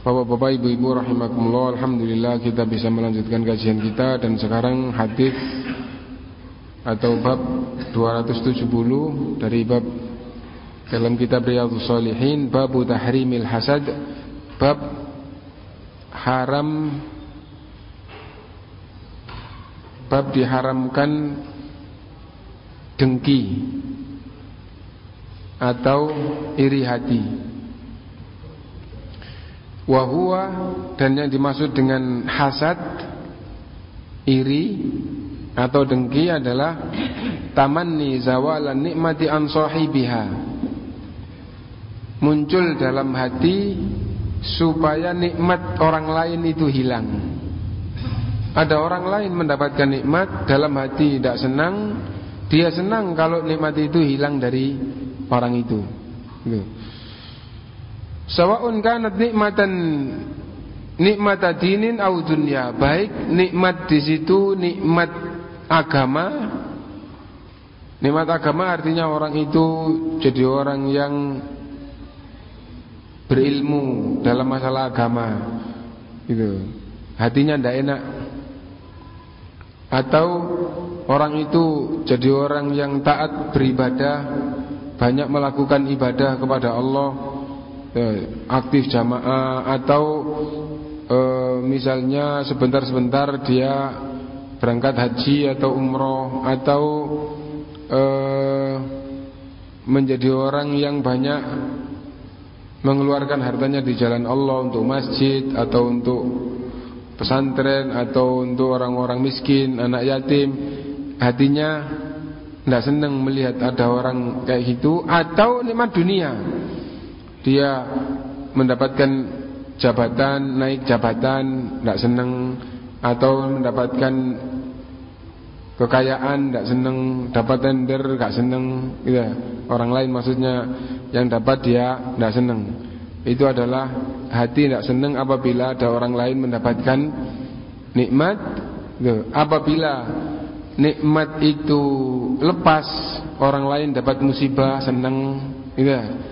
Bapak-bapak, ibu-ibu rahimakumullah. Alhamdulillah kita bisa melanjutkan kajian kita Dan sekarang hadis Atau bab 270 Dari bab Dalam kitab Riyadhus Salihin Babu tahrimil hasad Bab Haram Bab diharamkan Dengki Atau iri hati Wahua dan yang dimaksud dengan hasad iri atau dengki adalah tamanni zawalan nikmati an sahibiha. Muncul dalam hati supaya nikmat orang lain itu hilang. Ada orang lain mendapatkan nikmat dalam hati tidak senang dia senang kalau nikmat itu hilang dari orang itu Sawaun kanat nikmatan nikmat dinin au dunia. Baik nikmat di situ nikmat agama. Nikmat agama artinya orang itu jadi orang yang berilmu dalam masalah agama. Gitu. Hatinya tidak enak. Atau orang itu jadi orang yang taat beribadah, banyak melakukan ibadah kepada Allah aktif jamaah atau eh, misalnya sebentar-sebentar dia berangkat haji atau umroh atau eh, menjadi orang yang banyak mengeluarkan hartanya di jalan Allah untuk masjid atau untuk pesantren atau untuk orang-orang miskin, anak yatim, hatinya tidak senang melihat ada orang kayak gitu atau nikmat dunia dia mendapatkan jabatan, naik jabatan, tidak senang atau mendapatkan kekayaan, tidak senang, dapat tender, tidak senang, gitu. Orang lain maksudnya yang dapat dia tidak senang. Itu adalah hati tidak senang apabila ada orang lain mendapatkan nikmat. Gitu. Apabila nikmat itu lepas, orang lain dapat musibah, senang, gitu.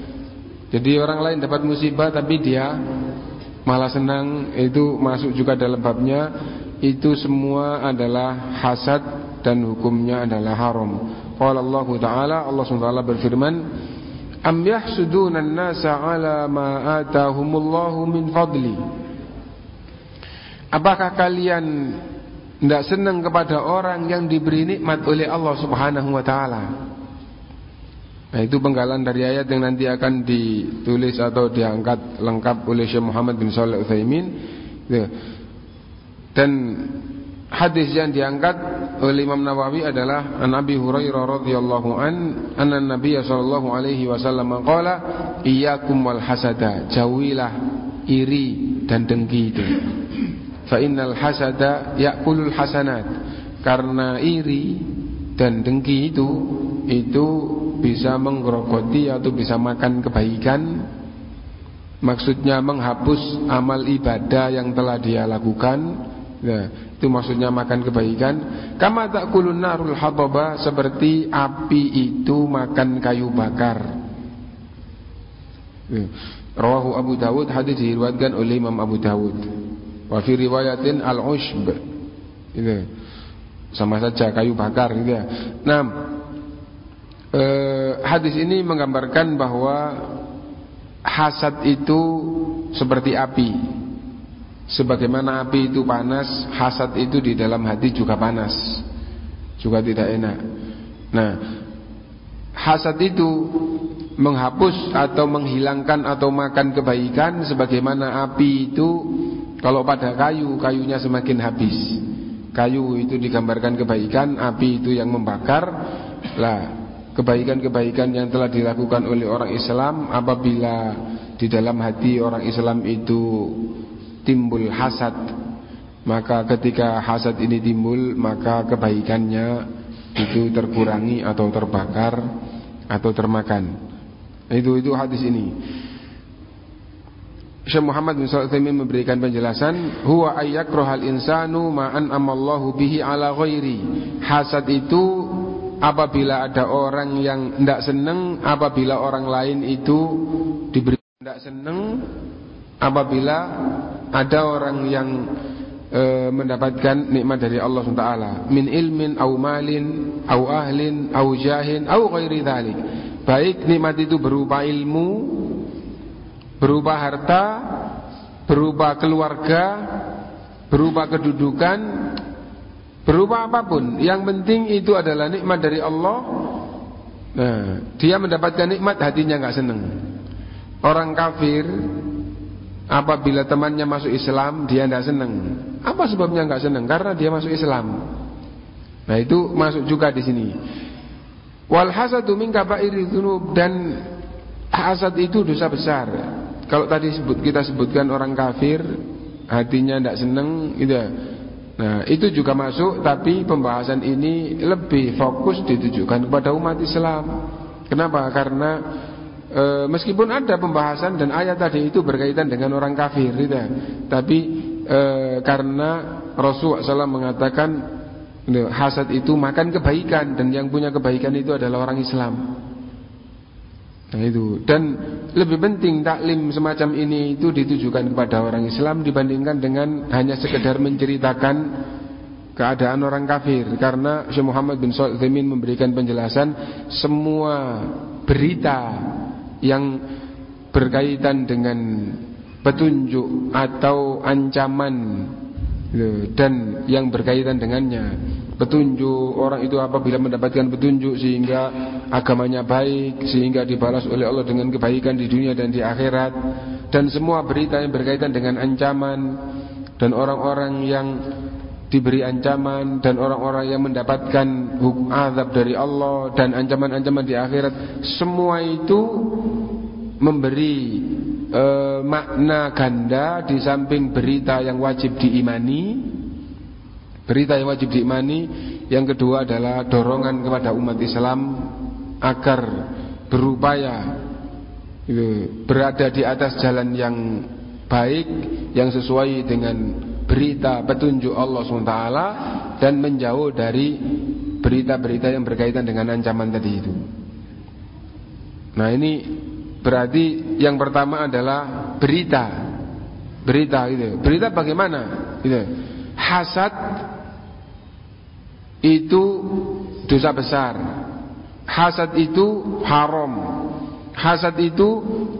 Jadi orang lain dapat musibah tapi dia malah senang itu masuk juga dalam babnya itu semua adalah hasad dan hukumnya adalah haram. Qala Allah Ta'ala Allah SWT berfirman Am yahsuduna an-nasa ala ma atahumullahu min fadli Apakah kalian tidak senang kepada orang yang diberi nikmat oleh Allah Subhanahu wa taala? Nah itu penggalan dari ayat yang nanti akan ditulis atau diangkat lengkap oleh Syekh Muhammad bin Shalih Utsaimin. Dan hadis yang diangkat oleh Imam Nawawi adalah An Abi Hurairah radhiyallahu an anna Nabi sallallahu alaihi wasallam qala iyyakum wal hasada jauhilah iri dan dengki itu. Fa innal hasada ya'kulul hasanat. Karena iri dan dengki itu itu bisa menggerogoti atau bisa makan kebaikan Maksudnya menghapus amal ibadah yang telah dia lakukan Nah, itu maksudnya makan kebaikan. Kama takulun narul hataba seperti api itu makan kayu bakar. Ya. Rawahu Abu Dawud hadis diriwayatkan oleh Imam Abu Dawud. Wa fi riwayatin al-ushb. Itu. Sama saja kayu bakar gitu ya. Nah, eh, hadis ini menggambarkan bahwa hasad itu seperti api Sebagaimana api itu panas, hasad itu di dalam hati juga panas. Juga tidak enak. Nah, hasad itu menghapus atau menghilangkan atau makan kebaikan sebagaimana api itu kalau pada kayu, kayunya semakin habis. Kayu itu digambarkan kebaikan, api itu yang membakar. Lah, kebaikan-kebaikan yang telah dilakukan oleh orang Islam apabila di dalam hati orang Islam itu timbul hasad maka ketika hasad ini timbul maka kebaikannya itu terkurangi atau terbakar atau termakan. Itu itu hadis ini. Syekh Muhammad bin Shalih memberikan penjelasan huwa ayyakrahal insanu amallahu bihi ala ghairi. Hasad itu apabila ada orang yang tidak senang apabila orang lain itu diberi tidak senang apabila ada orang yang e, mendapatkan nikmat dari Allah SWT min ilmin au malin au ahlin au jahin au ghairi dhalik. Baik nikmat itu berupa ilmu berupa harta berupa keluarga berupa kedudukan berupa apa pun. Yang penting itu adalah nikmat dari Allah. Nah dia mendapatkan nikmat hatinya nggak seneng. Orang kafir Apabila temannya masuk Islam Dia tidak senang Apa sebabnya nggak senang? Karena dia masuk Islam. Nah itu masuk juga di sini. Wal hasadu min kabairi dan hasad itu dosa besar. Kalau tadi sebut kita sebutkan orang kafir hatinya tidak senang gitu. Nah, itu juga masuk tapi pembahasan ini lebih fokus ditujukan kepada umat Islam. Kenapa? Karena e, meskipun ada pembahasan dan ayat tadi itu berkaitan dengan orang kafir gitu ya. tapi e, karena Rasul SAW mengatakan hasad itu makan kebaikan dan yang punya kebaikan itu adalah orang Islam nah itu. Dan lebih penting taklim semacam ini itu ditujukan kepada orang Islam dibandingkan dengan hanya sekedar menceritakan keadaan orang kafir. Karena Syekh Muhammad bin Shalih memberikan penjelasan semua berita yang berkaitan dengan petunjuk atau ancaman gitu, dan yang berkaitan dengannya petunjuk orang itu apabila mendapatkan petunjuk sehingga agamanya baik sehingga dibalas oleh Allah dengan kebaikan di dunia dan di akhirat. Dan semua berita yang berkaitan dengan ancaman dan orang-orang yang diberi ancaman dan orang-orang yang mendapatkan hukum azab dari Allah dan ancaman-ancaman di akhirat semua itu memberi e, makna ganda di samping berita yang wajib diimani berita yang wajib diimani yang kedua adalah dorongan kepada umat Islam agar berupaya itu, berada di atas jalan yang baik yang sesuai dengan berita petunjuk Allah SWT dan menjauh dari berita-berita yang berkaitan dengan ancaman tadi itu. Nah ini berarti yang pertama adalah berita, berita itu. Berita bagaimana? Gitu. Hasad itu dosa besar. Hasad itu haram. Hasad itu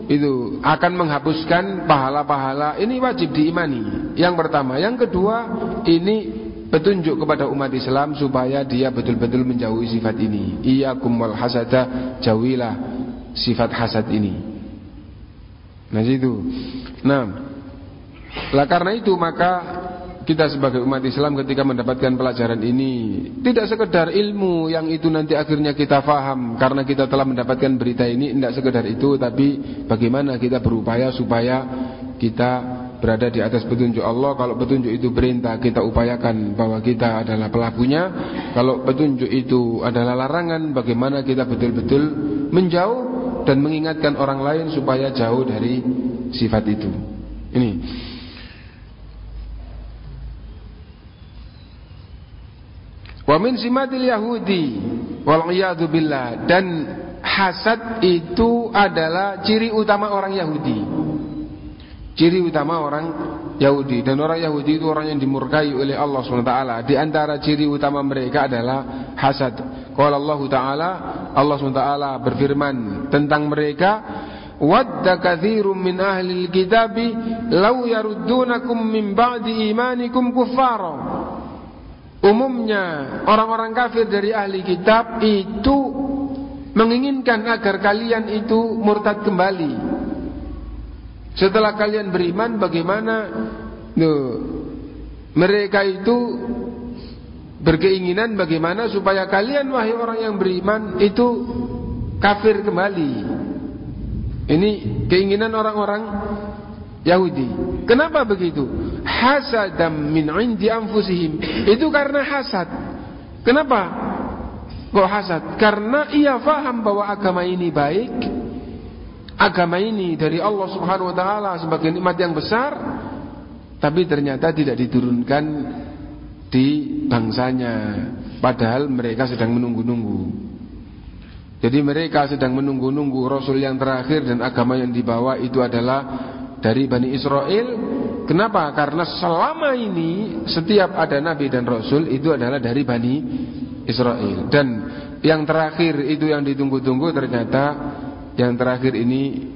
itu akan menghapuskan pahala-pahala. Ini wajib diimani. Yang pertama, yang kedua, ini petunjuk kepada umat Islam supaya dia betul-betul menjauhi sifat ini. Iyyakum wal hasada, jauhilah sifat hasad ini. Nah, itu. Nah, lah karena itu maka kita sebagai umat Islam ketika mendapatkan pelajaran ini. Tidak sekedar ilmu yang itu nanti akhirnya kita faham karena kita telah mendapatkan berita ini tidak sekedar itu tapi bagaimana kita berupaya supaya kita berada di atas petunjuk Allah. Kalau petunjuk itu perintah kita upayakan bahwa kita adalah pelakunya. Kalau petunjuk itu adalah larangan bagaimana kita betul-betul menjauh dan mengingatkan orang lain supaya jauh dari sifat itu. Ini Wa min simatil Yahudi wal billah dan hasad itu adalah ciri utama orang Yahudi. Ciri utama orang Yahudi dan orang Yahudi itu orang yang dimurkai oleh Allah SWT. Di antara ciri utama mereka adalah hasad. Kalau Allah Taala, Allah SWT berfirman tentang mereka, "Wadda katsirum min ahli kitabi law yaruddunakum min ba'di imanikum kuffara." Umumnya orang-orang kafir dari ahli kitab itu menginginkan agar kalian itu murtad kembali setelah kalian beriman bagaimana Nuh, mereka itu berkeinginan bagaimana supaya kalian wahai orang yang beriman itu kafir kembali. Ini keinginan orang-orang Yahudi. Kenapa begitu? Hasadam min indi anfusihim. Itu karena hasad. Kenapa? Kok hasad? Karena ia faham bahwa agama ini baik agama ini dari Allah Subhanahu wa taala sebagai nikmat yang besar tapi ternyata tidak diturunkan di bangsanya padahal mereka sedang menunggu-nunggu. Jadi mereka sedang menunggu-nunggu Rasul yang terakhir dan agama yang dibawa itu adalah dari Bani Israel. Kenapa? Karena selama ini setiap ada Nabi dan Rasul itu adalah dari Bani Israel. Dan yang terakhir itu yang ditunggu-tunggu ternyata yang terakhir ini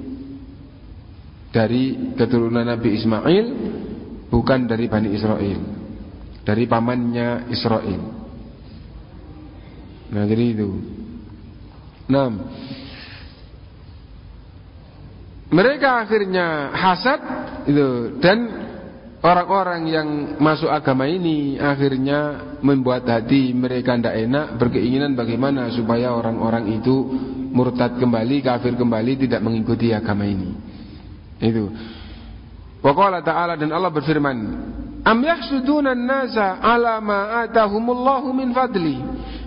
dari keturunan Nabi Ismail bukan dari Bani Israel dari pamannya Israel nah jadi itu nah mereka akhirnya hasad itu dan orang-orang yang masuk agama ini akhirnya membuat hati mereka tidak enak berkeinginan bagaimana supaya orang-orang itu murtad kembali, kafir kembali, tidak mengikuti agama ini. Itu. Wa ta'ala dan Allah berfirman, Am yahsuduna nasa ala ma atahumullahu min fadli.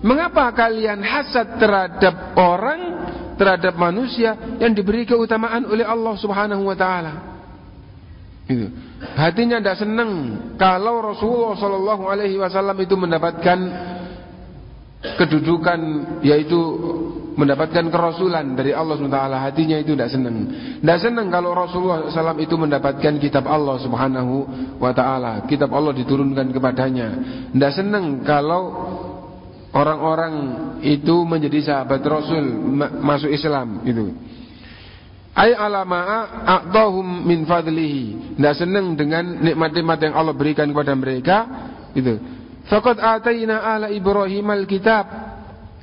Mengapa kalian hasad terhadap orang, terhadap manusia yang diberi keutamaan oleh Allah Subhanahu wa taala? Itu. Hatinya tidak senang kalau Rasulullah Shallallahu alaihi wasallam itu mendapatkan kedudukan yaitu mendapatkan kerasulan dari Allah SWT hatinya itu tidak senang tidak senang kalau Rasulullah SAW itu mendapatkan kitab Allah Subhanahu wa taala kitab Allah diturunkan kepadanya tidak senang kalau orang-orang itu menjadi sahabat Rasul masuk Islam itu ay alama a'tahum min fadlihi. Tidak senang dengan nikmat-nikmat yang Allah berikan kepada mereka itu faqad ataina ala ibrahim alkitab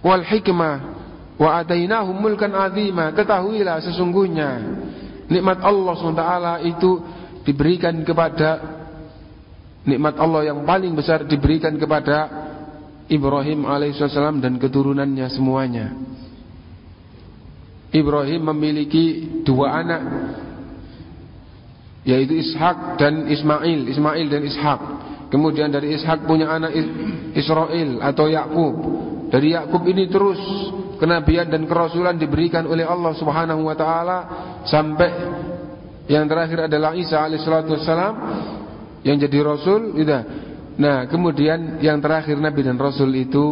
wal hikmah Wa atainahum mulkan azima. Ketahuilah sesungguhnya nikmat Allah SWT itu diberikan kepada nikmat Allah yang paling besar diberikan kepada Ibrahim alaihissalam dan keturunannya semuanya. Ibrahim memiliki dua anak yaitu Ishak dan Ismail, Ismail dan Ishak. Kemudian dari Ishak punya anak Israel atau Yakub. Dari Yakub ini terus kenabian dan kerasulan diberikan oleh Allah Subhanahu wa taala sampai yang terakhir adalah Isa alaihissalatu wassalam yang jadi rasul gitu. Nah, kemudian yang terakhir nabi dan rasul itu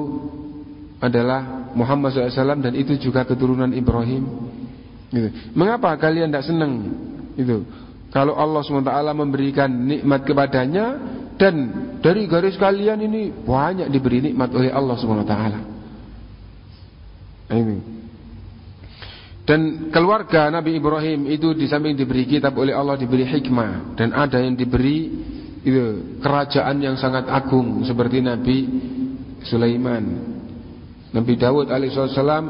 adalah Muhammad SAW dan itu juga keturunan Ibrahim. Gitu. Mengapa kalian tidak senang? Itu kalau Allah SWT memberikan nikmat kepadanya dan dari garis kalian ini banyak diberi nikmat oleh Allah SWT. Ini. Dan keluarga Nabi Ibrahim itu di samping diberi kitab oleh Allah diberi hikmah dan ada yang diberi itu kerajaan yang sangat agung seperti Nabi Sulaiman. Nabi Dawud alaihissalam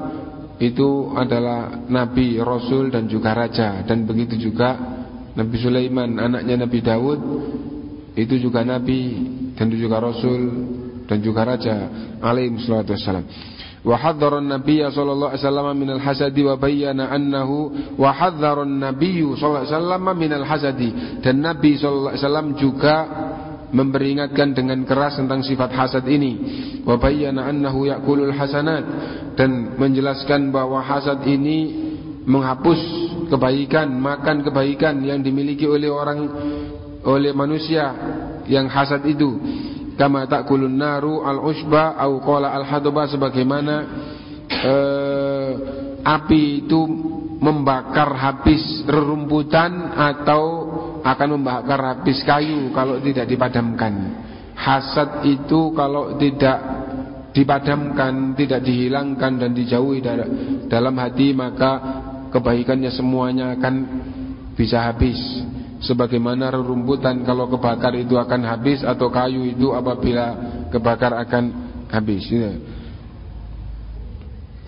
itu adalah nabi, rasul dan juga raja dan begitu juga Nabi Sulaiman anaknya Nabi Dawud itu juga nabi dan juga rasul dan juga raja alaihi wassalam. وحذر النبي صلى الله عليه وسلم من الحسد وبين أنه وحذر النبي صلى الله عليه وسلم من الحسد dan Nabi sallallahu alaihi wasallam juga memperingatkan dengan keras tentang sifat hasad ini wa bayyana annahu ya'kulul hasanat dan menjelaskan bahwa hasad ini menghapus kebaikan makan kebaikan yang dimiliki oleh orang oleh manusia yang hasad itu kama takulun naru al-usba au qala al-hadba sebagaimana eh, api itu membakar habis rerumputan atau akan membakar habis kayu kalau tidak dipadamkan. Hasad itu kalau tidak dipadamkan, tidak dihilangkan dan dijauhi dalam hati maka kebaikannya semuanya akan bisa habis. Sebagaimana rerumputan kalau kebakar itu akan habis atau kayu itu apabila kebakar akan habis. Ya.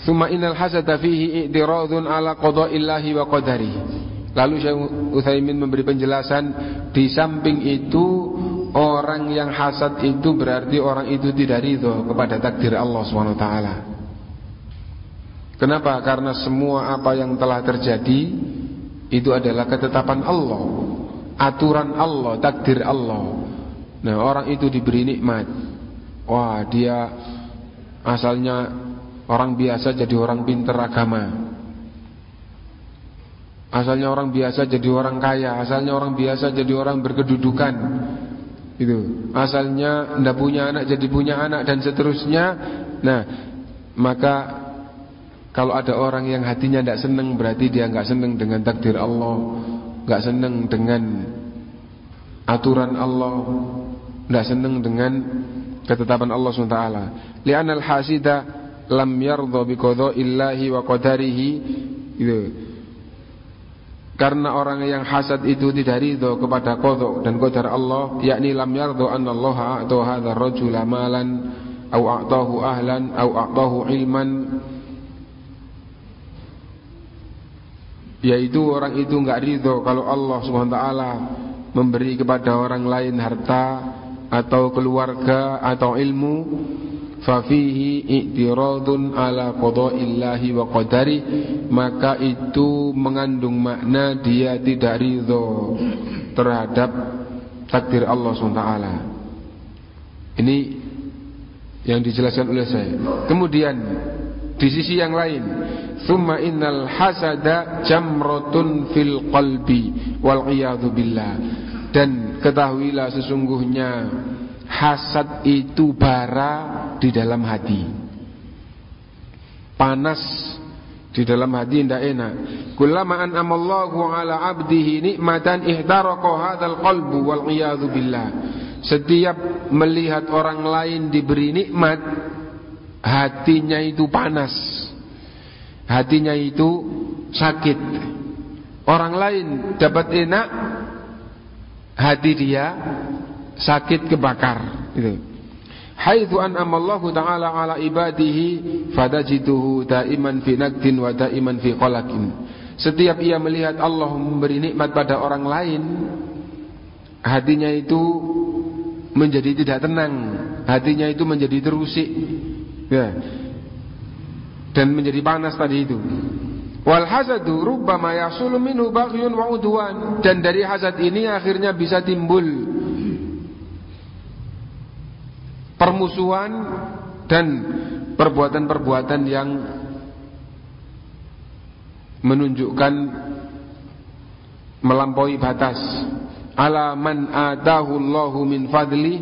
Suma innal hasada fihi i'tiradun ala qada'illahi wa qadari. Lalu Syekh Utsaimin memberi penjelasan di samping itu orang yang hasad itu berarti orang itu tidak ridho kepada takdir Allah SWT Kenapa? Karena semua apa yang telah terjadi itu adalah ketetapan Allah, aturan Allah, takdir Allah. Nah, orang itu diberi nikmat. Wah, dia asalnya orang biasa jadi orang pinter agama. Asalnya orang biasa jadi orang kaya, asalnya orang biasa jadi orang berkedudukan. Itu. Asalnya tidak punya anak jadi punya anak dan seterusnya. Nah, maka kalau ada orang yang hatinya tidak senang berarti dia nggak senang dengan takdir Allah, nggak senang dengan aturan Allah, nggak senang dengan ketetapan Allah SWT. Li'anal hasida lam yardha bi illahi wa qadarihi. Gitu. Karena orang yang hasad itu tidak ridho kepada kodok dan qadar Allah, yakni lam yardha anna Allah a'ta hadha rajula malan au a'tahu ahlan au a'tahu ilman yaitu orang itu enggak ridho kalau Allah taala memberi kepada orang lain harta atau keluarga atau ilmu. Fafihi i'tiradun ala qada'illahi wa qadari. Maka itu mengandung makna dia tidak ridho terhadap takdir Allah SWT ini yang dijelaskan oleh saya. Kemudian di sisi yang lain thumma innal hasada jamratun fil qalbi wal billah. Dan ketahuilah sesungguhnya Hasad itu bara di dalam hati. Panas di dalam hati tidak enak. Kullama an'amallahu ala abdihi nikmatan ihtaraqa hadzal qalbu wal billah. Setiap melihat orang lain diberi nikmat Hatinya itu panas. Hatinya itu sakit. Orang lain dapat enak Hati dia sakit kebakar itu haitsu an'amallahu ta'ala ala ibadihi fadajituhu daiman fi naqdin wa daiman fi qalaqin setiap ia melihat Allah memberi nikmat pada orang lain hatinya itu menjadi tidak tenang hatinya itu menjadi terusik ya dan menjadi panas tadi itu. Wal hasadu rubbama minhu baghyun wa udwan. Dan dari hasad ini akhirnya bisa timbul permusuhan dan perbuatan-perbuatan yang menunjukkan melampaui batas. Ala man adahu Allahu min fadli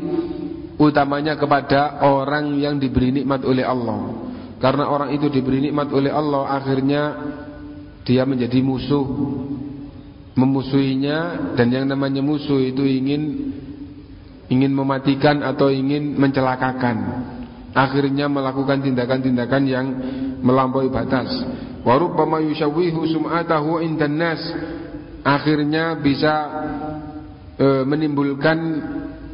utamanya kepada orang yang diberi nikmat oleh Allah. Karena orang itu diberi nikmat oleh Allah akhirnya dia menjadi musuh memusuhinya dan yang namanya musuh itu ingin ingin mematikan atau ingin mencelakakan. Akhirnya melakukan tindakan-tindakan yang melampaui batas. Sum'atahu indan akhirnya bisa e, menimbulkan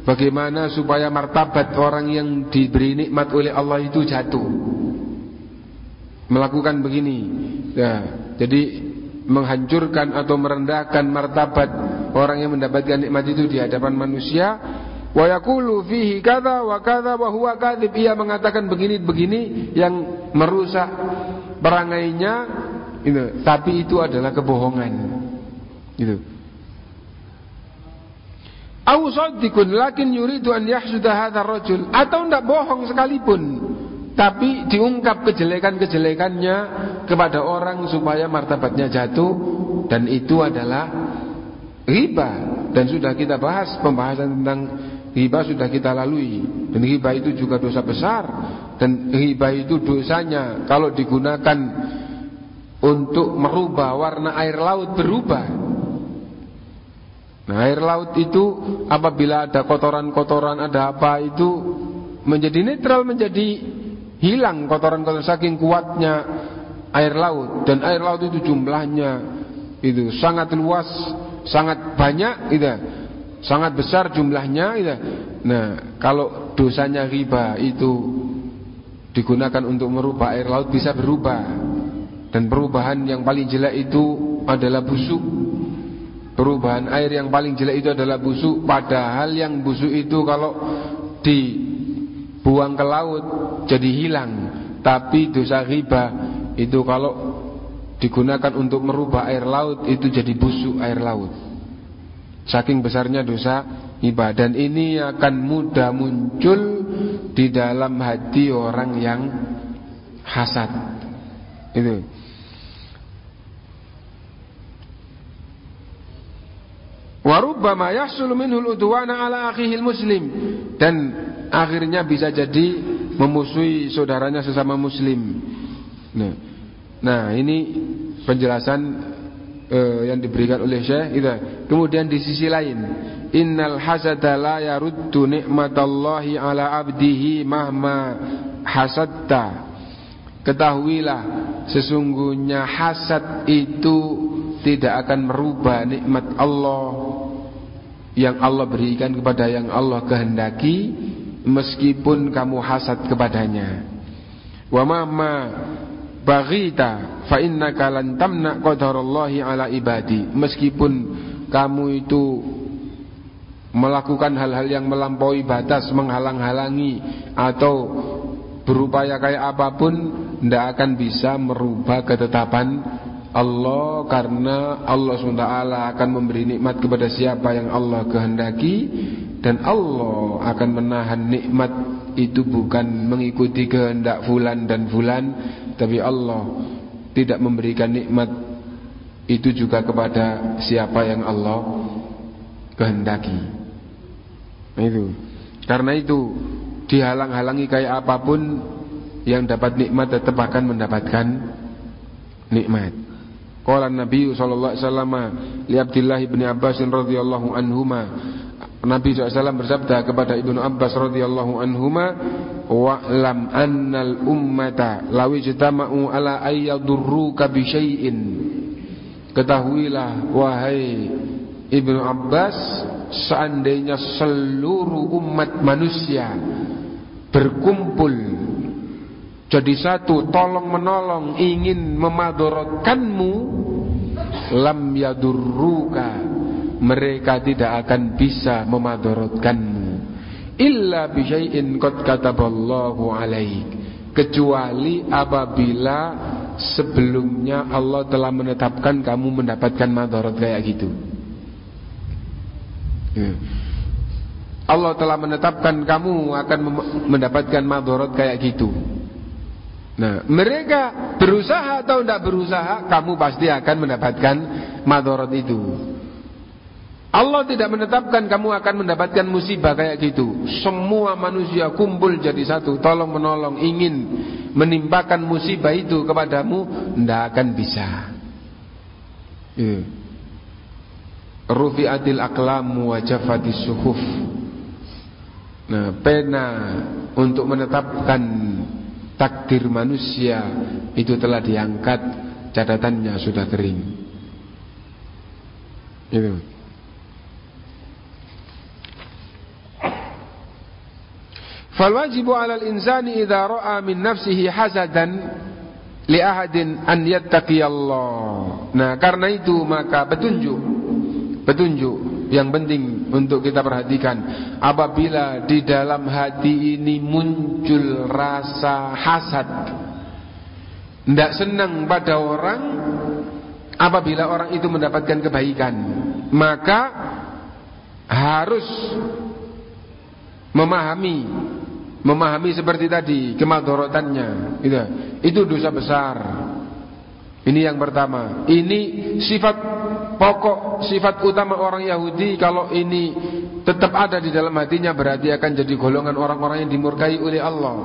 bagaimana supaya martabat orang yang diberi nikmat oleh Allah itu jatuh? Melakukan begini. Ya jadi menghancurkan atau merendahkan martabat orang yang mendapatkan nikmat itu di hadapan manusia. Wa yaqulu fihi kadza wa kadza wa huwa ia mengatakan begini-begini yang merusak perangainya. Itu tapi itu adalah kebohongan. Itu Au saddiqun lakin yuridu an yahsuda hadzal rajul. Atau tidak bohong sekalipun. Tapi diungkap kejelekan-kejelekannya kepada orang supaya martabatnya jatuh. Dan itu adalah riba. Dan sudah kita bahas pembahasan tentang Riba sudah kita lalui. Dan riba itu juga dosa besar. Dan riba itu dosanya kalau digunakan untuk merubah warna air laut berubah. Nah, air laut itu apabila ada kotoran-kotoran ada apa itu menjadi netral menjadi hilang kotoran-kotoran saking kuatnya air laut dan air laut itu jumlahnya itu sangat luas, sangat banyak itu sangat besar jumlahnya gitu. Nah, kalau dosanya riba itu digunakan untuk merubah air laut bisa berubah. Dan perubahan yang paling jelek itu adalah busuk. Perubahan air yang paling jelek itu adalah busuk, padahal yang busuk itu kalau dibuang ke laut jadi hilang. Tapi dosa riba itu kalau digunakan untuk merubah air laut itu jadi busuk air laut. Saking besarnya dosa ibadah dan ini akan mudah muncul di dalam hati orang yang hasad. Itu. Warubbama yahsul minhul udwana ala akhihil muslim dan akhirnya bisa jadi memusuhi saudaranya sesama muslim. Nah, nah ini penjelasan uh, yang diberikan oleh Syekh itu. Kemudian di sisi lain, innal hasada la yaruddu nikmatallahi ala abdihi mahma hasadta. Ketahuilah sesungguhnya hasad itu tidak akan merubah nikmat Allah yang Allah berikan kepada yang Allah kehendaki meskipun kamu hasad kepadanya. Wa ma baghita fa innaka lan tamna qadarallahi ala ibadi meskipun kamu itu melakukan hal-hal yang melampaui batas menghalang-halangi atau berupaya kayak apa pun tidak akan bisa merubah ketetapan Allah karena Allah SWT akan memberi nikmat kepada siapa yang Allah kehendaki dan Allah akan menahan nikmat itu bukan mengikuti kehendak fulan dan fulan tapi Allah tidak memberikan nikmat itu juga kepada siapa yang Allah kehendaki. Nah itu. Karena itu dihalang-halangi kayak apa pun yang dapat nikmat tetap akan mendapatkan nikmat. Qala Nabi sallallahu alaihi wasallam li Abdullah bin Abbas radhiyallahu anhuma Nabi SAW bersabda kepada Ibnu Abbas radhiyallahu anhuma wa'lam annal ummata law ijtama'u ala ayyadurruka bi syai'in ketahuilah wahai Ibnu Abbas seandainya seluruh umat manusia berkumpul. Jadi satu tolong menolong ingin memadorotkanmu. Lam yadurruka mereka tidak akan bisa memadorotkanmu. Illa bisyai'in qad kataballahu alaik. Kecuali apabila sebelumnya Allah telah menetapkan kamu mendapatkan madorot kayak gitu. Ya. Allah telah menetapkan kamu akan mendapatkan madorot kayak gitu Nah, mereka berusaha atau tidak berusaha, kamu pasti akan mendapatkan madorot itu. Allah tidak menetapkan kamu akan mendapatkan musibah kayak gitu. Semua manusia kumpul jadi satu, tolong menolong, ingin menimpakan musibah itu kepadamu, tidak akan bisa. Yeah. Rufi'atil aqlamu wa suhuf. Nah, pena untuk menetapkan takdir manusia itu telah diangkat, catatannya sudah kering. Itu. Falwajibu 'alal insani idza ra'a min nafsihi hasadan li ahadin an yattaqiyallah. Nah, karena itu maka petunjuk petunjuk yang penting untuk kita perhatikan apabila di dalam hati ini muncul rasa hasad tidak senang pada orang apabila orang itu mendapatkan kebaikan maka harus memahami memahami seperti tadi kemadorotannya itu itu dosa besar Ini yang pertama. Ini sifat pokok, sifat utama orang Yahudi. Kalau ini tetap ada di dalam hatinya berarti akan jadi golongan orang-orang yang dimurkai oleh Allah.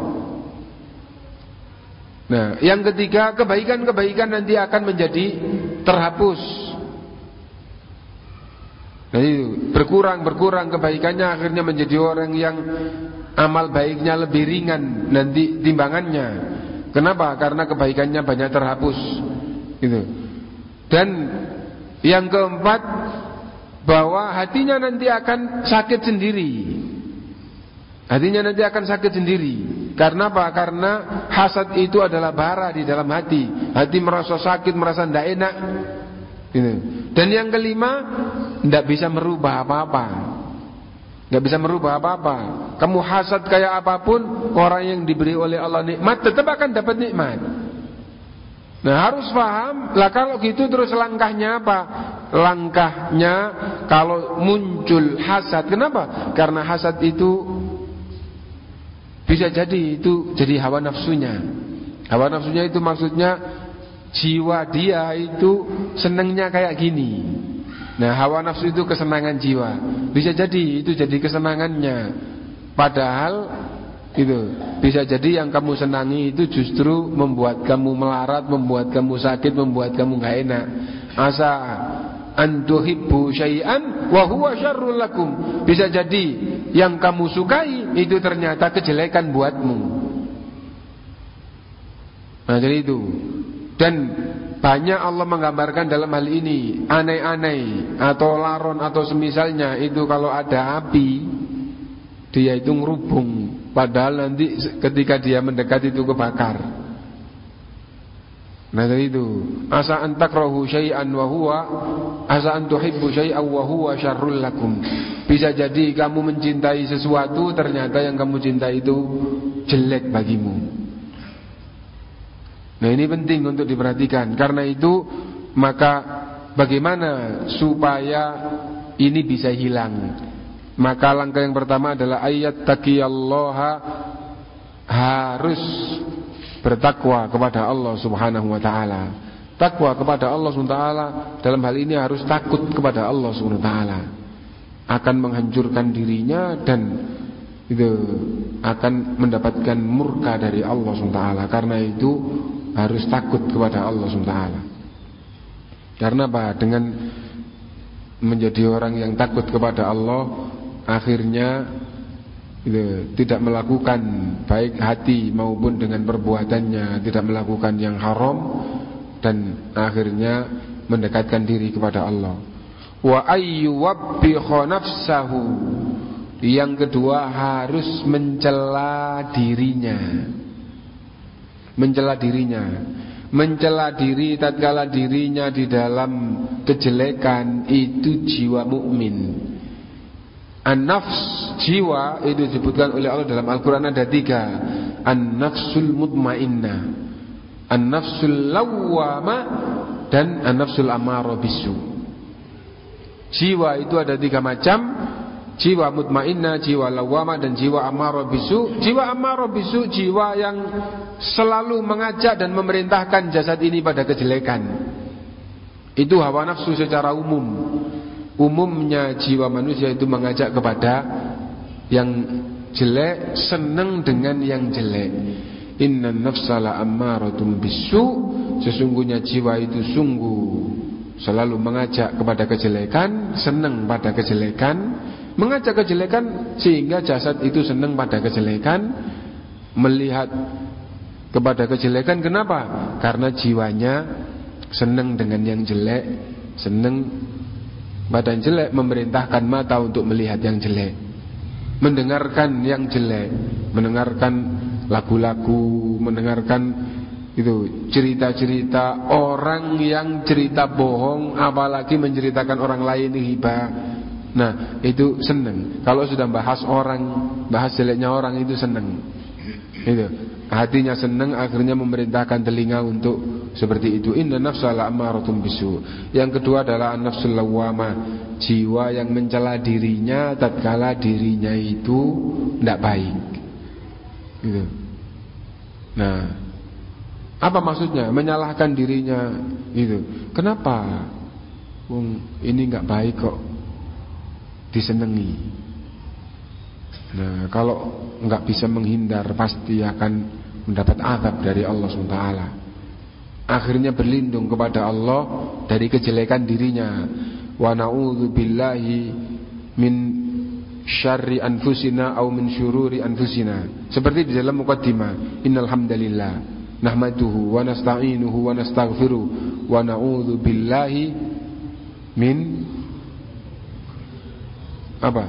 Nah, yang ketiga, kebaikan-kebaikan nanti akan menjadi terhapus. Itu berkurang berkurang kebaikannya akhirnya menjadi orang yang amal baiknya lebih ringan nanti timbangannya. Kenapa? Karena kebaikannya banyak terhapus. Gitu. Dan yang keempat bahwa hatinya nanti akan sakit sendiri. Hatinya nanti akan sakit sendiri. Karena apa? Karena hasad itu adalah bara di dalam hati. Hati merasa sakit, merasa tidak enak. Gitu. Dan yang kelima, tidak bisa merubah apa-apa. Tidak bisa merubah apa-apa. Kamu hasad kayak apa pun, orang yang diberi oleh Allah nikmat tetap akan dapat nikmat. Nah harus paham. Lah kalau gitu terus langkahnya apa? Langkahnya Kalau muncul hasad. Kenapa? Karena hasad itu Bisa jadi itu Jadi hawa nafsunya. Hawa nafsunya itu maksudnya Jiwa dia itu Senangnya kayak gini. Nah hawa nafsu itu kesenangan jiwa. Bisa jadi itu jadi kesenangannya. Padahal itu bisa jadi yang kamu senangi itu justru membuat kamu melarat, membuat kamu sakit, membuat kamu nggak enak. Asa antuhibbu syai'an wa syarrul lakum. Bisa jadi yang kamu sukai itu ternyata kejelekan buatmu. Nah, jadi itu. Dan banyak Allah menggambarkan dalam hal ini aneh-aneh atau laron atau semisalnya itu kalau ada api dia itu ngerubung Padahal nanti ketika dia mendekat itu kebakar. Nah itu asa antakrahu syai'an wa asa an tuhibbu syai'an wa syarrul lakum. Bisa jadi kamu mencintai sesuatu ternyata yang kamu cintai itu jelek bagimu. Nah ini penting untuk diperhatikan Karena itu maka bagaimana supaya ini bisa hilang maka langkah yang pertama adalah ayat taqiyallaha harus bertakwa kepada Allah Subhanahu wa taala. Takwa kepada Allah Subhanahu wa taala dalam hal ini harus takut kepada Allah Subhanahu wa taala. Akan menghancurkan dirinya dan itu akan mendapatkan murka dari Allah Subhanahu wa taala. Karena itu harus takut kepada Allah Subhanahu wa taala. Karena apa? Dengan menjadi orang yang takut kepada Allah akhirnya gitu, tidak melakukan baik hati maupun dengan perbuatannya tidak melakukan yang haram dan akhirnya mendekatkan diri kepada Allah. Wa ayyuwabbiha nafsahu. Yang kedua harus mencela dirinya. Mencela dirinya. Mencela diri tatkala dirinya di dalam kejelekan itu jiwa mukmin An-nafs jiwa itu disebutkan oleh Allah dalam Al-Quran ada tiga. An-nafsul mutmainnah An-nafsul lawwama Dan an-nafsul amaro bisu. Jiwa itu ada tiga macam. Jiwa mutmainnah, jiwa lawwama dan jiwa amaro bisu. Jiwa amaro bisu jiwa yang selalu mengajak dan memerintahkan jasad ini pada kejelekan. Itu hawa nafsu secara umum umumnya jiwa manusia itu mengajak kepada yang jelek senang dengan yang jelek. Inna nafsala ammaratum bisu. Sesungguhnya jiwa itu sungguh selalu mengajak kepada kejelekan senang pada kejelekan. Mengajak kejelekan sehingga jasad itu senang pada kejelekan. Melihat kepada kejelekan kenapa? Karena jiwanya senang dengan yang jelek senang Badan jelek memerintahkan mata untuk melihat yang jelek. Mendengarkan yang jelek. Mendengarkan lagu-lagu Mendengarkan itu cerita-cerita orang yang cerita bohong apalagi menceritakan orang lain hibah. Nah itu seneng. Kalau sudah bahas orang bahas jeleknya orang itu seneng. Itu. Hatinya senang akhirnya memerintahkan telinga untuk seperti itu inna nafsala ammaratun bisu yang kedua adalah nafsul lawama jiwa yang mencela dirinya tatkala dirinya itu tidak baik gitu nah Apa maksudnya? Menyalahkan dirinya itu. Kenapa? Ini nggak baik kok disenangi. Nah, kalau nggak bisa menghindar pasti akan mendapat azab dari Allah SWT. Akhirnya berlindung kepada Allah dari kejelekan dirinya. Wa billahi min syarri anfusina au min syururi anfusina. Seperti di dalam mukaddimah, innal hamdalillah nahmaduhu wa nasta'inuhu wa nastaghfiruh wa na'udzu billahi min apa?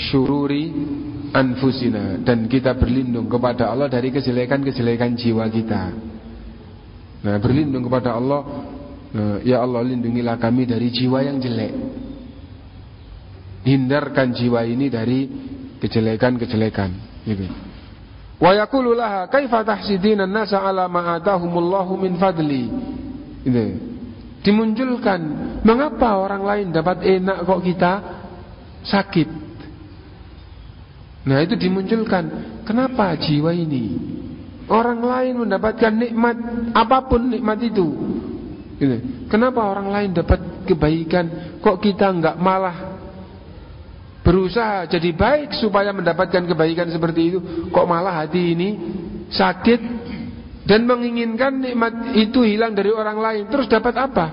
syururi anfusina dan kita berlindung kepada Allah dari kejelekan-kejelekan jiwa kita. Nah, berlindung kepada Allah, nah, ya Allah lindungilah kami dari jiwa yang jelek. Hindarkan jiwa ini dari kejelekan-kejelekan, gitu. Wa yaqulu laha kaifa tahsidina an-nasa ala ma. Gitu. Dimunculkan, mengapa orang lain dapat enak kok kita sakit? Nah, itu dimunculkan. Kenapa jiwa ini Orang lain mendapatkan nikmat apa pun nikmat itu. Gitu. Kenapa orang lain dapat kebaikan, kok kita enggak malah berusaha jadi baik supaya mendapatkan kebaikan seperti itu? Kok malah hati ini sakit dan menginginkan nikmat itu hilang dari orang lain, terus dapat apa?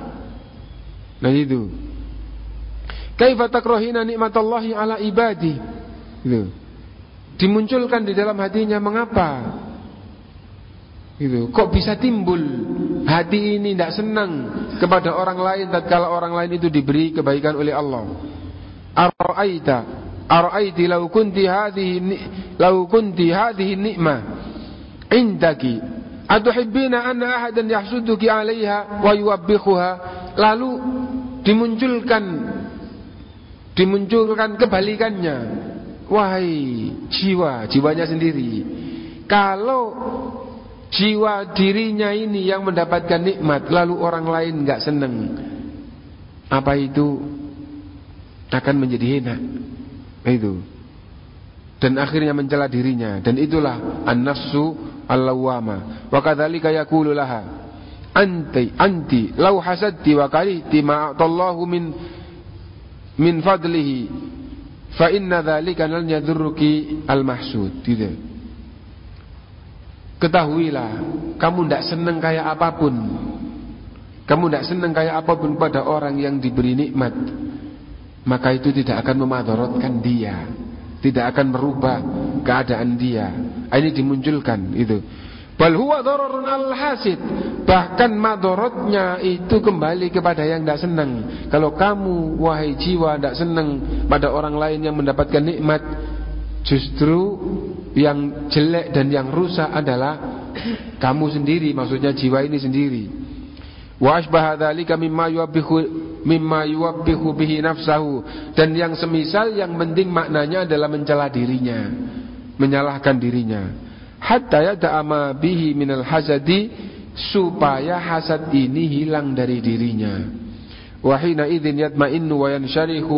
Nah itu. Kaifa takrahina nikmatallahi ala ibadi? Gitu. Dimunculkan di dalam hatinya mengapa? Gitu. Kok bisa timbul? Hati ini tidak senang kepada orang lain tatkala orang lain itu diberi kebaikan oleh Allah. Ara'aita ara'aiti law kunti hadhihi law kunti hadhihi ni'mah indaki atuhibbina anna ahadan yahsuduki 'alaiha wa yuwabbikhuha. Lalu dimunculkan dimunculkan kebalikannya. Wahai jiwa jiwanya sendiri. Kalau jiwa dirinya ini yang mendapatkan nikmat lalu orang lain nggak seneng. Apa itu? Akan menjadi enak itu. Dan akhirnya mencela dirinya. Dan itulah an-nafsu al-lawwama. Wa kadzalika yaqulu laha anti anti law hasadti wa karihti ma min min fadlihi fa inna dzalika lan yadurruki al-mahsud. Gitu Ketahuilah, kamu tidak senang kayak apa pun. Kamu tidak senang kayak apa pun pada orang yang diberi nikmat. Maka itu tidak akan memadorotkan dia. Tidak akan merubah keadaan dia. Ini dimunculkan itu. Bahkan madorotnya itu kembali kepada yang tidak senang. Kalau kamu wahai jiwa tidak senang pada orang lain yang mendapatkan nikmat, justru yang jelek dan yang rusak adalah kamu sendiri maksudnya jiwa ini sendiri. Wa asbaha dzalika mimma yuwabbihu mimma yuwabbihu bihi nafsahu. Dan yang semisal yang penting maknanya adalah mencela dirinya menyalahkan dirinya. Hatta yada'ama bihi minal hasadi supaya hasad ini hilang dari dirinya. Wahina idzin yatma'innu wa yansharihu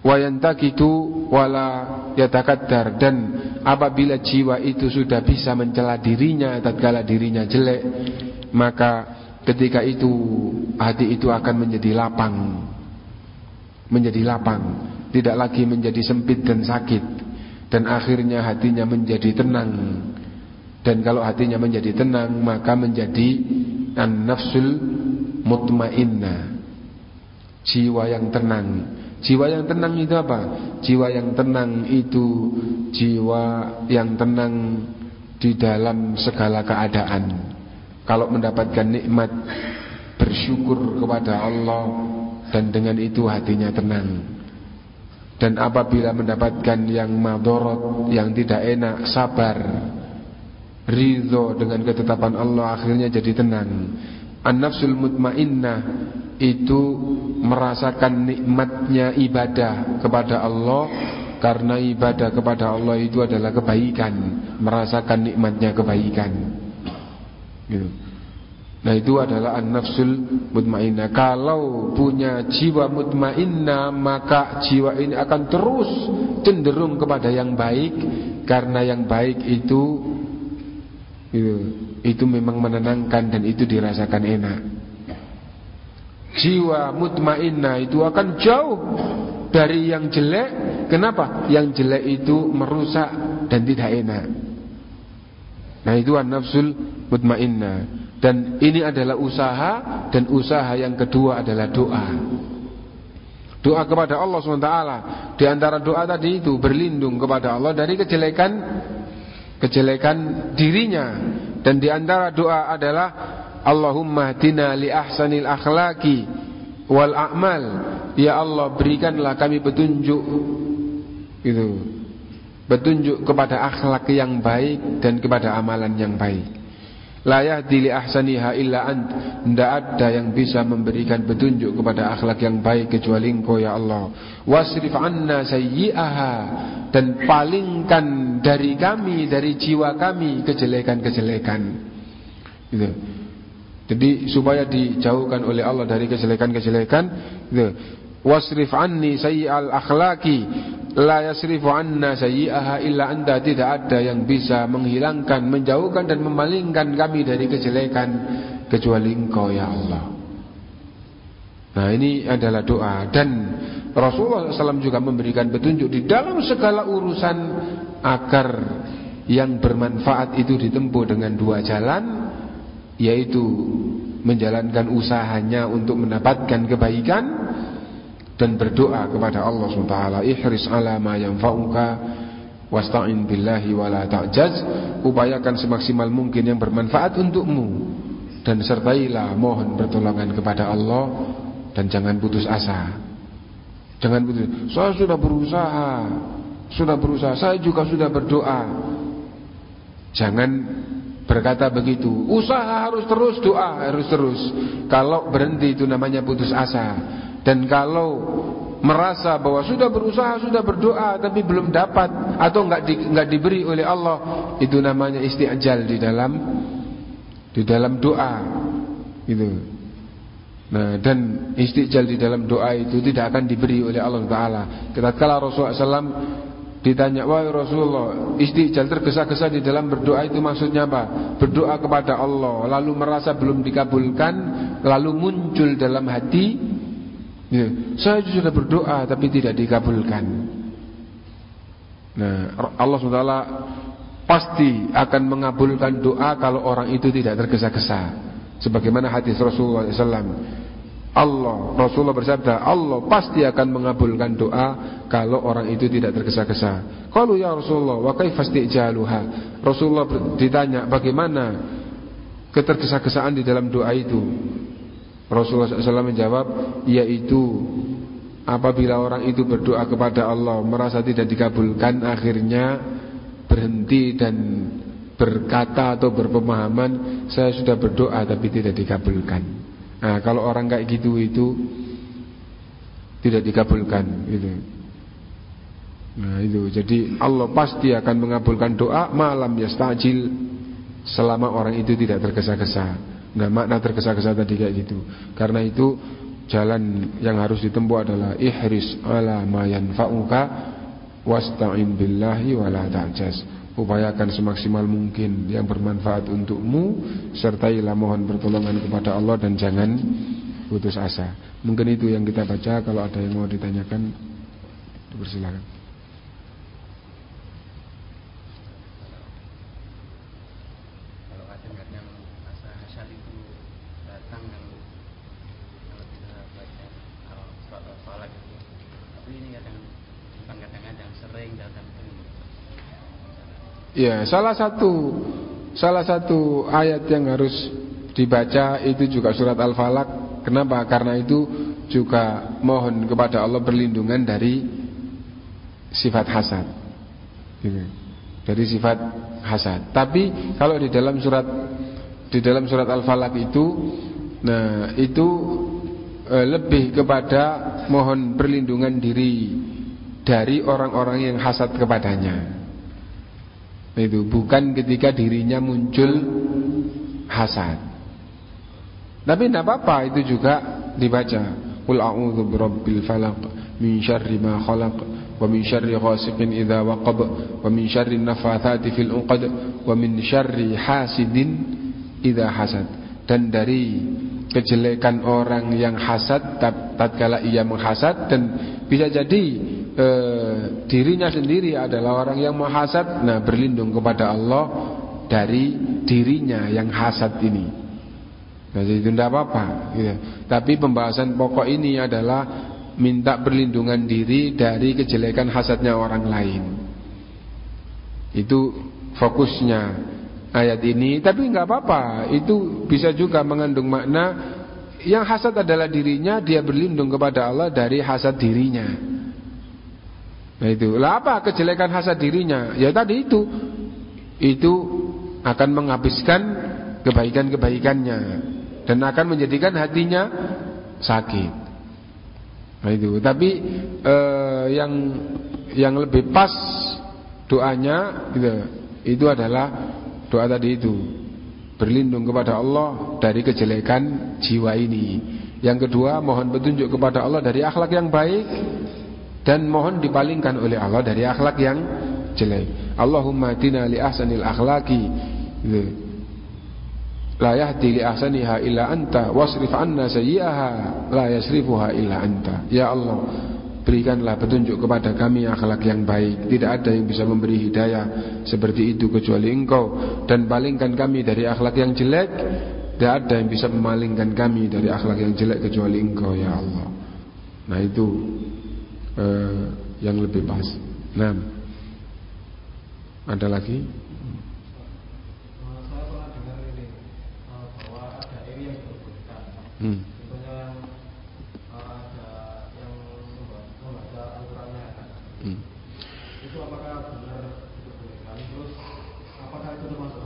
wayantakitu wala yatakaddar. Dan apabila jiwa itu sudah bisa mencela dirinya tatkala dirinya jelek maka ketika itu hati itu akan menjadi lapang. Menjadi lapang. Tidak lagi menjadi sempit dan sakit. Dan akhirnya hatinya menjadi tenang. Dan kalau hatinya menjadi tenang maka menjadi an-nafsul mutmainnah. Jiwa yang tenang Jiwa yang tenang itu apa? Jiwa yang tenang itu jiwa yang tenang di dalam segala keadaan. Kalau mendapatkan nikmat bersyukur kepada Allah dan dengan itu hatinya tenang. Dan apabila mendapatkan yang madorot, yang tidak enak, sabar, ridho dengan ketetapan Allah akhirnya jadi tenang. An-nafsul mutmainnah itu merasakan nikmatnya ibadah kepada Allah karena ibadah kepada Allah itu adalah kebaikan, merasakan nikmatnya kebaikan. Gitu. Nah itu adalah an-nafsul mutmainnah. Kalau punya jiwa mutmainnah maka jiwa ini akan terus cenderung kepada yang baik karena yang baik itu itu itu memang menenangkan dan itu dirasakan enak. Jiwa mutmainnah itu akan jauh dari yang jelek. Kenapa? Yang jelek itu merusak dan tidak enak. Nah itu an nafsul mutmainnah. Dan ini adalah usaha dan usaha yang kedua adalah doa. Doa kepada Allah SWT di antara doa tadi itu berlindung kepada Allah dari kejelekan kejelekan dirinya. Dan di antara doa adalah Allahumma hdina li ahsanil akhlaqi wal a'mal. Ya Allah berikanlah kami petunjuk. Itu petunjuk kepada akhlak yang baik dan kepada amalan yang baik La yahdi li ahsaniha illa ant Tidak ada yang bisa memberikan petunjuk kepada akhlak yang baik kecuali engkau ya Allah Wasrif anna sayyi'aha Dan palingkan dari kami, dari jiwa kami kejelekan-kejelekan gitu. Jadi supaya dijauhkan oleh Allah dari kejelekan-kejelekan gitu. Wasrif anni sayyi'al akhlaki La yasrifu anna sayyi'aha illa anda Tidak ada yang bisa menghilangkan Menjauhkan dan memalingkan kami dari kejelekan Kecuali engkau ya Allah. Nah ini adalah doa. Dan Rasulullah SAW juga memberikan petunjuk Di dalam segala urusan Agar yang bermanfaat itu ditempuh dengan dua jalan Yaitu menjalankan usahanya untuk mendapatkan kebaikan dan berdoa kepada Allah SWT ihris ala ma yanfa'uka wasta'in billahi wala ta'jaz. Upayakan semaksimal mungkin yang bermanfaat untukmu. Dan sertailah mohon pertolongan kepada Allah dan jangan putus asa. Jangan putus saya sudah berusaha. Sudah berusaha. Saya juga sudah berdoa. Jangan berkata begitu. Usaha harus terus doa harus terus. Kalau berhenti itu namanya putus asa dan kalau merasa bahwa sudah berusaha, sudah berdoa tapi belum dapat atau enggak di, enggak diberi oleh Allah, itu namanya isti'jal di dalam di dalam doa. Gitu. Nah, dan istiqjal di dalam doa itu tidak akan diberi oleh Allah taala. Ketika Rasulullah SAW ditanya, "Wahai Rasulullah, istiqjal tergesa-gesa di dalam berdoa itu maksudnya apa?" Berdoa kepada Allah lalu merasa belum dikabulkan, lalu muncul dalam hati Ya, saya sudah berdoa tapi tidak dikabulkan. Nah, Allah SWT pasti akan mengabulkan doa kalau orang itu tidak tergesa-gesa. Sebagaimana hadis Rasulullah SAW. Allah, Rasulullah bersabda, Allah pasti akan mengabulkan doa kalau orang itu tidak tergesa-gesa. Kalau ya Rasulullah, wa kaifa jaluha. Rasulullah ditanya, bagaimana ketergesa-gesaan di dalam doa itu? Rasulullah SAW menjawab yaitu apabila orang itu berdoa kepada Allah merasa tidak dikabulkan akhirnya berhenti dan berkata atau berpemahaman saya sudah berdoa tapi tidak dikabulkan. Nah, kalau orang kayak gitu itu tidak dikabulkan gitu. Nah, itu jadi Allah pasti akan mengabulkan doa malam ya stajil selama orang itu tidak tergesa-gesa. Nah makna tergesa-gesa tadi kayak gitu. Karena itu jalan yang harus ditempuh adalah Ihris ala ma yanfa'uka Wasta'in billahi wala ta'jas Upayakan semaksimal mungkin yang bermanfaat untukmu Sertailah mohon pertolongan kepada Allah dan jangan putus asa. Mungkin itu yang kita baca. Kalau ada yang mau ditanyakan Dipersilakan Ya, salah satu salah satu ayat yang harus dibaca itu juga surat Al-Falaq. Kenapa? Karena itu juga mohon kepada Allah perlindungan dari sifat hasad. Gitu. Dari sifat hasad. Tapi kalau di dalam surat di dalam surat Al-Falaq itu nah itu e, lebih kepada mohon perlindungan diri dari orang-orang yang hasad kepadanya. Itu bukan ketika dirinya muncul hasad. Tapi tidak apa-apa itu juga dibaca. Qul a'udzu birabbil falaq min syarri ma khalaq wa min syarri ghasiqin idza waqab wa min syarri nafathati fil 'uqad wa min syarri hasidin idza hasad dan dari kejelekan orang yang hasad tatkala ia menghasad dan bisa jadi e, dirinya sendiri adalah orang yang menghasad nah berlindung kepada Allah dari dirinya yang hasad ini. Nah itu tidak apa-apa gitu. tapi pembahasan pokok ini adalah minta perlindungan diri dari kejelekan hasadnya orang lain. Itu fokusnya ayat ini. Tapi nggak apa-apa itu bisa juga mengandung makna yang hasad adalah dirinya dia berlindung kepada Allah dari hasad dirinya nah itu. Lah apa kejelekan hasad dirinya? Ya tadi itu. Itu akan menghabiskan kebaikan-kebaikannya dan akan menjadikan hatinya sakit. Nah itu. Tapi eh, yang yang lebih pas doanya gitu. Itu adalah doa tadi itu. Berlindung kepada Allah dari kejelekan jiwa ini. Yang kedua, mohon petunjuk kepada Allah dari akhlak yang baik dan mohon dipalingkan oleh Allah dari akhlak yang jelek. Allahumma tina li ahsanil akhlaqi. Gitu. La yahdi li ahsaniha illa anta wasrif anna sayyi'aha la yasrifuha illa anta. Ya Allah, Berikanlah petunjuk kepada kami akhlak yang baik Tidak ada yang bisa memberi hidayah Seperti itu kecuali engkau Dan palingkan kami dari akhlak yang jelek Tidak ada yang bisa memalingkan kami Dari akhlak yang jelek kecuali engkau ya Allah Nah itu eh, Yang lebih pas Nah Ada lagi? Hmm. Hmm. Itu apakah benar Terus apakah itu termasuk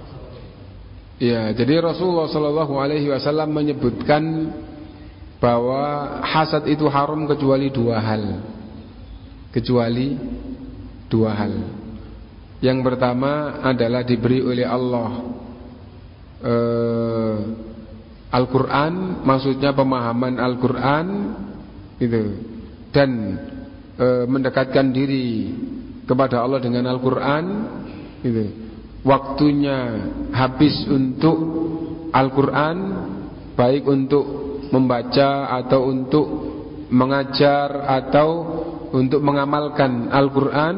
Ya, jadi Rasulullah Shallallahu Alaihi Wasallam menyebutkan bahwa hasad itu haram kecuali dua hal, kecuali dua hal. Yang pertama adalah diberi oleh Allah eh, Al-Quran, maksudnya pemahaman Al-Quran, gitu, dan e, mendekatkan diri kepada Allah dengan Al-Quran gitu. Waktunya habis untuk Al-Quran Baik untuk membaca atau untuk mengajar Atau untuk mengamalkan Al-Quran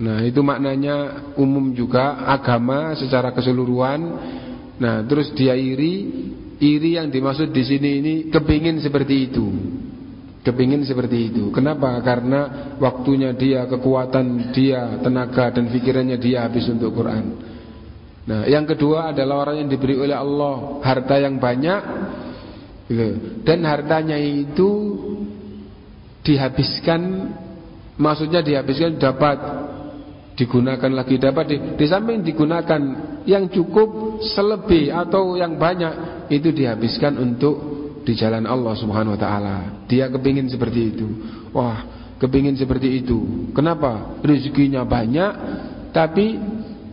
Nah itu maknanya umum juga agama secara keseluruhan Nah terus dia iri Iri yang dimaksud di sini ini kepingin seperti itu Kepingin seperti itu Kenapa? Karena waktunya dia, kekuatan dia, tenaga dan pikirannya dia habis untuk Quran Nah yang kedua adalah orang yang diberi oleh Allah Harta yang banyak gitu. Dan hartanya itu Dihabiskan Maksudnya dihabiskan dapat Digunakan lagi dapat di, di samping digunakan Yang cukup selebih atau yang banyak Itu dihabiskan untuk di jalan Allah Subhanahu wa taala. Dia kepingin seperti itu. Wah, kepingin seperti itu. Kenapa? Rezekinya banyak tapi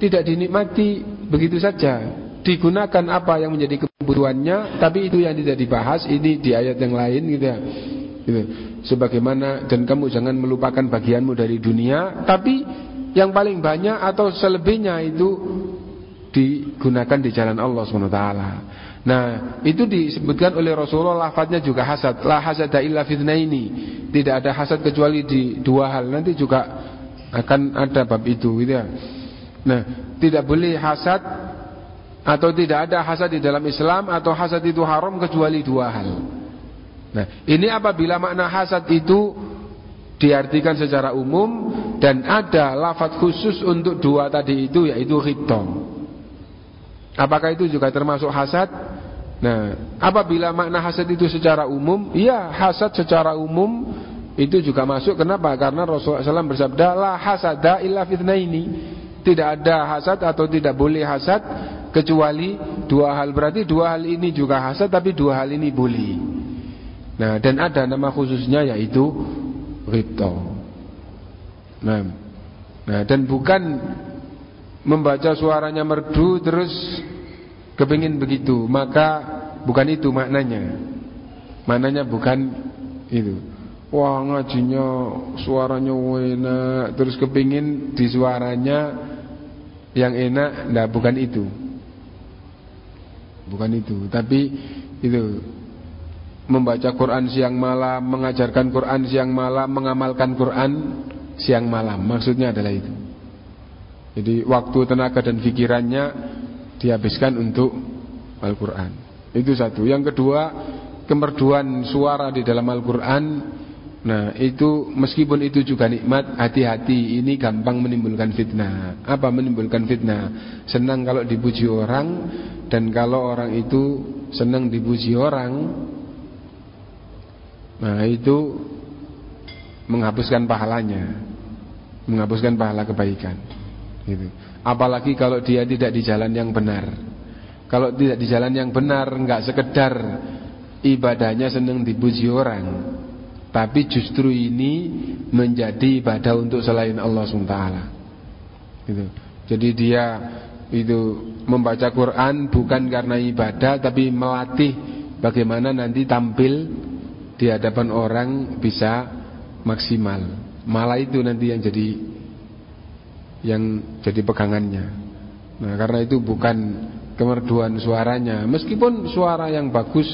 tidak dinikmati begitu saja. Digunakan apa yang menjadi kebutuhannya, tapi itu yang tidak dibahas ini di ayat yang lain gitu ya. Gitu. Sebagaimana dan kamu jangan melupakan bagianmu dari dunia, tapi yang paling banyak atau selebihnya itu digunakan di jalan Allah taala. Nah, itu disebutkan oleh Rasulullah lafadznya juga hasad. La hasada illa ini. Tidak ada hasad kecuali di dua hal. Nanti juga akan ada bab itu gitu ya. Nah, tidak boleh hasad atau tidak ada hasad di dalam Islam atau hasad itu haram kecuali dua hal. Nah, ini apabila makna hasad itu diartikan secara umum dan ada lafadz khusus untuk dua tadi itu yaitu ghibtah. Apakah itu juga termasuk hasad? Nah, apabila makna hasad itu secara umum, iya hasad secara umum itu juga masuk. Kenapa? Karena Rasulullah SAW bersabda, la hasada illa ini. Tidak ada hasad atau tidak boleh hasad kecuali dua hal. Berarti dua hal ini juga hasad, tapi dua hal ini boleh. Nah, dan ada nama khususnya yaitu rito. Nah, nah dan bukan membaca suaranya merdu terus kepingin begitu. Maka bukan itu maknanya. Maknanya bukan itu. Wah ngajinya suaranya enak terus kepingin di suaranya yang enak. Nah bukan itu. Bukan itu. Tapi itu membaca Quran siang malam mengajarkan Quran siang malam mengamalkan Quran siang malam. Maksudnya adalah itu. Jadi waktu tenaga dan pikirannya dihabiskan untuk Al-Quran. Itu satu. Yang kedua kemerduan suara di dalam Al-Quran. Nah itu meskipun itu juga nikmat Hati-hati. Ini gampang menimbulkan fitnah. Apa menimbulkan fitnah? Senang kalau dipuji orang Dan kalau orang itu senang dipuji orang Nah itu Menghapuskan pahalanya Menghapuskan pahala kebaikan gitu. Apalagi kalau dia tidak di jalan yang benar Kalau tidak di jalan yang benar nggak sekedar Ibadahnya senang dipuji orang tapi justru ini menjadi ibadah untuk selain Allah SWT gitu. Jadi dia itu membaca Quran bukan karena ibadah Tapi melatih bagaimana nanti tampil di hadapan orang bisa maksimal Malah itu nanti yang jadi yang jadi pegangannya Nah karena itu bukan kemerduan suaranya Meskipun suara yang bagus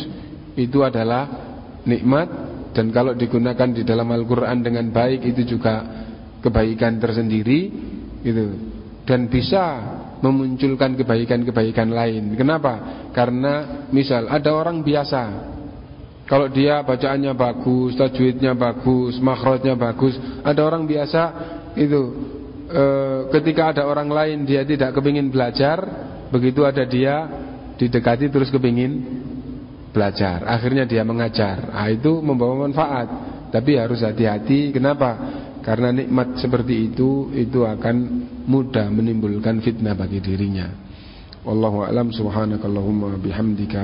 itu adalah nikmat dan kalau digunakan di dalam Al-Quran dengan baik itu juga kebaikan tersendiri gitu. Dan bisa memunculkan kebaikan-kebaikan lain Kenapa? Karena misal ada orang biasa Kalau dia bacaannya bagus, tajwidnya bagus, makhrajnya bagus Ada orang biasa itu e, Ketika ada orang lain dia tidak kepingin belajar Begitu ada dia didekati terus kepingin belajar. Akhirnya dia mengajar. Ah, itu membawa manfaat. Tapi harus hati-hati. Kenapa? Karena nikmat seperti itu itu akan mudah menimbulkan fitnah bagi dirinya والله أعلم. سبحانك اللهم بحمدك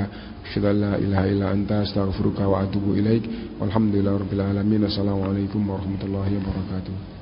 أشهد أن لا إله إلا أنت أستغفرك وأتوب إليك والحمد لله رب العالمين. السلام عليكم ورحمة الله وبركاته.